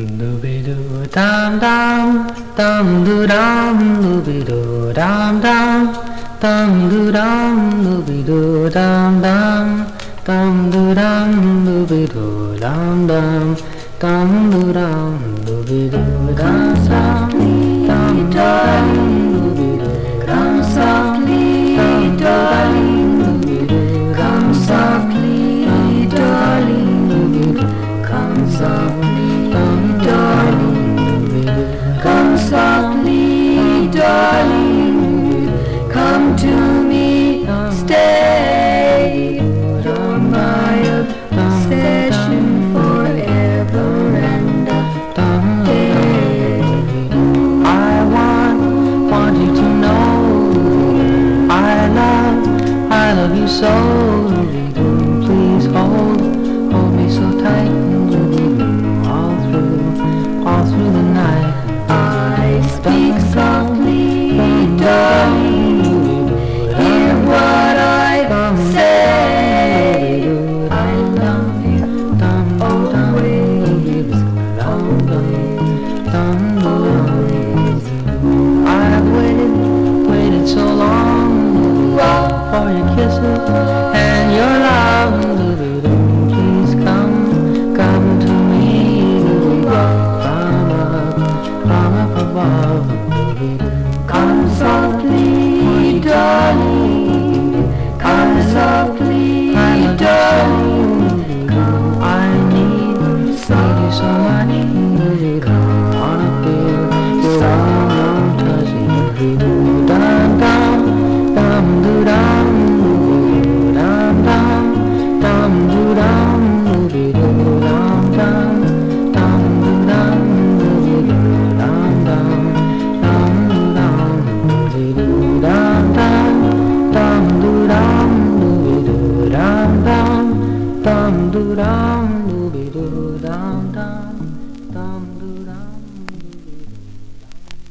Dooby doo dum dum, dum doo dum, dooby doo dum dum, dum doo dum, dooby doo dum dum, dum doo dum, dooby doo dum dum, dum doo dum, dooby doo dum I for your kisses and your love. Please come, come to me. From up, from up above. Come softly, darling. Come softly, darling. I need, you so much. Come on up here, you're. Dum dum, dum dum. dum doo dum doo be doo dum dum.